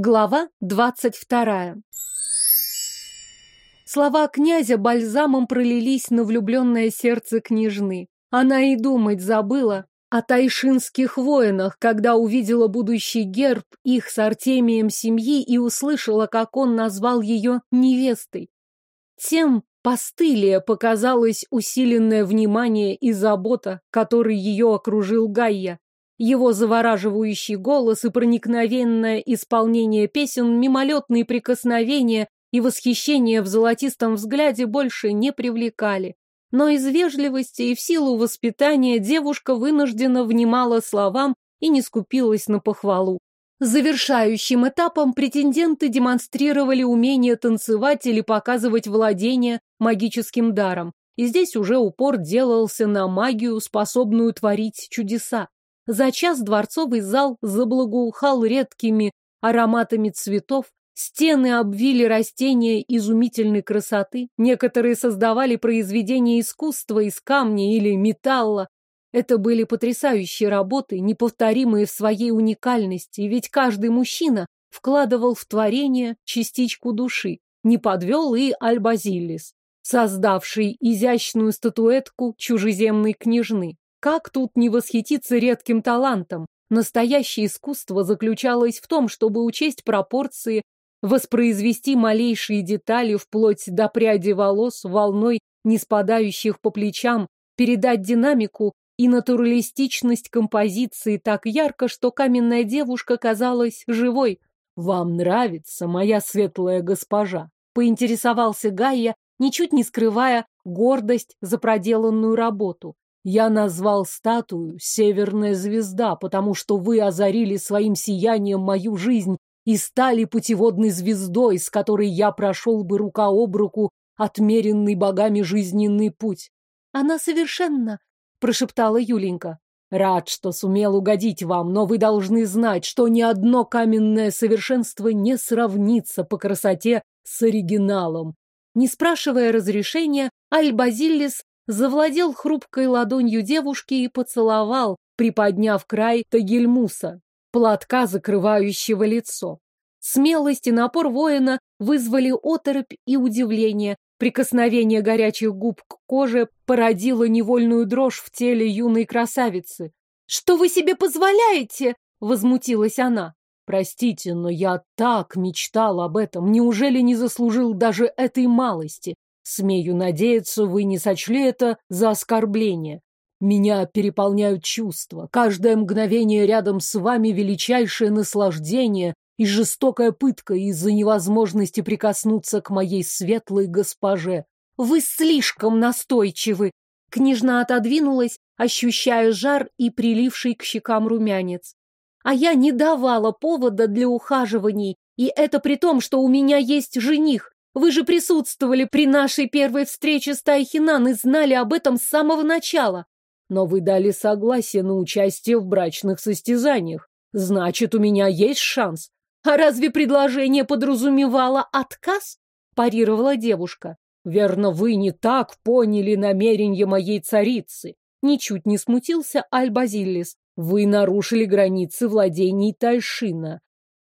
Глава двадцать вторая. Слова князя бальзамом пролились на влюбленное сердце княжны. Она и думать забыла о тайшинских воинах, когда увидела будущий герб их с Артемием семьи и услышала, как он назвал ее невестой. Тем постылее показалось усиленное внимание и забота, которой ее окружил Гайя. Его завораживающий голос и проникновенное исполнение песен, мимолетные прикосновения и восхищение в золотистом взгляде больше не привлекали. Но из вежливости и в силу воспитания девушка вынуждена внимала словам и не скупилась на похвалу. Завершающим этапом претенденты демонстрировали умение танцевать или показывать владение магическим даром. И здесь уже упор делался на магию, способную творить чудеса. За час дворцовый зал заблагоухал редкими ароматами цветов, Стены обвили растения изумительной красоты. Некоторые создавали произведения искусства из камня или металла. Это были потрясающие работы, неповторимые в своей уникальности, ведь каждый мужчина вкладывал в творение частичку души. Не подвел и Альбазилис, создавший изящную статуэтку чужеземной княжны. Как тут не восхититься редким талантом? Настоящее искусство заключалось в том, чтобы учесть пропорции, воспроизвести малейшие детали вплоть до пряди волос, волной не спадающих по плечам, передать динамику и натуралистичность композиции так ярко, что каменная девушка казалась живой. «Вам нравится, моя светлая госпожа?» — поинтересовался Гайя, ничуть не скрывая гордость за проделанную работу. Я назвал статую «Северная звезда», потому что вы озарили своим сиянием мою жизнь и стали путеводной звездой, с которой я прошел бы рука об руку отмеренный богами жизненный путь. Она совершенно, прошептала Юленька. Рад, что сумел угодить вам, но вы должны знать, что ни одно каменное совершенство не сравнится по красоте с оригиналом. Не спрашивая разрешения, Аль-Базиллис завладел хрупкой ладонью девушки и поцеловал, приподняв край тагельмуса платка, закрывающего лицо. Смелость и напор воина вызвали оторопь и удивление. Прикосновение горячих губ к коже породило невольную дрожь в теле юной красавицы. «Что вы себе позволяете?» — возмутилась она. «Простите, но я так мечтал об этом. Неужели не заслужил даже этой малости? Смею надеяться, вы не сочли это за оскорбление. Меня переполняют чувства. Каждое мгновение рядом с вами величайшее наслаждение и жестокая пытка из-за невозможности прикоснуться к моей светлой госпоже. Вы слишком настойчивы. Княжна отодвинулась, ощущая жар и приливший к щекам румянец. А я не давала повода для ухаживаний, и это при том, что у меня есть жених. Вы же присутствовали при нашей первой встрече с Тайхинан и знали об этом с самого начала. Но вы дали согласие на участие в брачных состязаниях. Значит, у меня есть шанс. А разве предложение подразумевало отказ? Парировала девушка. Верно, вы не так поняли намерения моей царицы. Ничуть не смутился Аль-Базиллис. Вы нарушили границы владений Тайшина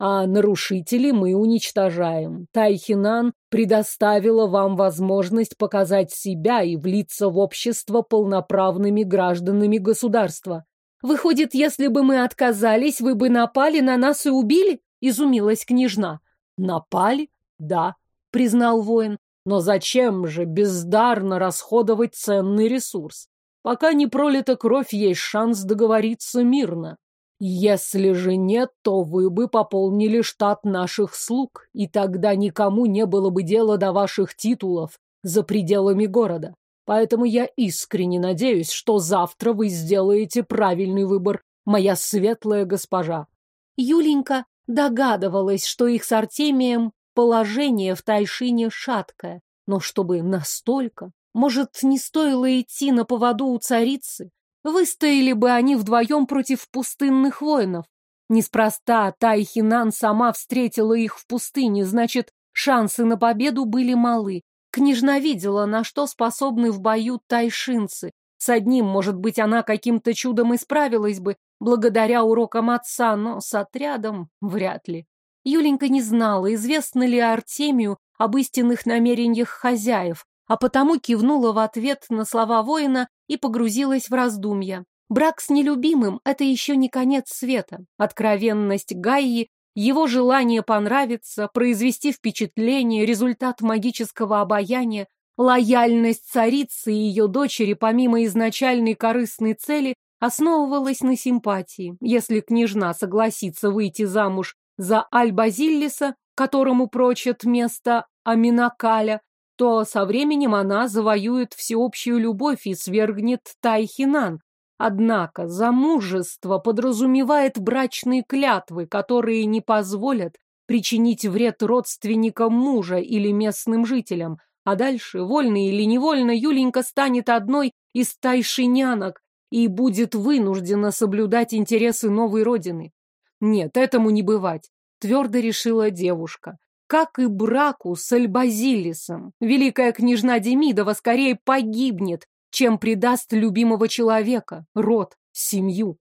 а нарушителей мы уничтожаем. Тайхинан предоставила вам возможность показать себя и влиться в общество полноправными гражданами государства. Выходит, если бы мы отказались, вы бы напали на нас и убили? Изумилась княжна. Напали? Да, признал воин. Но зачем же бездарно расходовать ценный ресурс? Пока не пролита кровь, есть шанс договориться мирно. Если же нет, то вы бы пополнили штат наших слуг, и тогда никому не было бы дела до ваших титулов за пределами города. Поэтому я искренне надеюсь, что завтра вы сделаете правильный выбор, моя светлая госпожа. Юленька догадывалась, что их с Артемием положение в Тайшине шаткое, но чтобы настолько, может, не стоило идти на поводу у царицы? Выстояли бы они вдвоем против пустынных воинов. Неспроста Тайхинан сама встретила их в пустыне, значит, шансы на победу были малы. Княжна видела, на что способны в бою тайшинцы. С одним, может быть, она каким-то чудом исправилась бы, благодаря урокам отца, но с отрядом вряд ли. Юленька не знала, известно ли Артемию об истинных намерениях хозяев, а потому кивнула в ответ на слова воина и погрузилась в раздумья. Брак с нелюбимым – это еще не конец света. Откровенность Гаи, его желание понравиться, произвести впечатление, результат магического обаяния, лояльность царицы и ее дочери помимо изначальной корыстной цели основывалась на симпатии. Если княжна согласится выйти замуж за Аль-Базиллиса, которому прочат место Аминакаля, то со временем она завоюет всеобщую любовь и свергнет Тайхинан. Однако замужество подразумевает брачные клятвы, которые не позволят причинить вред родственникам мужа или местным жителям. А дальше, вольно или невольно, Юленька станет одной из тайшинянок и будет вынуждена соблюдать интересы новой родины. Нет, этому не бывать, твердо решила девушка. Как и браку с Альбазилисом. Великая княжна Демидова скорее погибнет, чем предаст любимого человека, род, семью.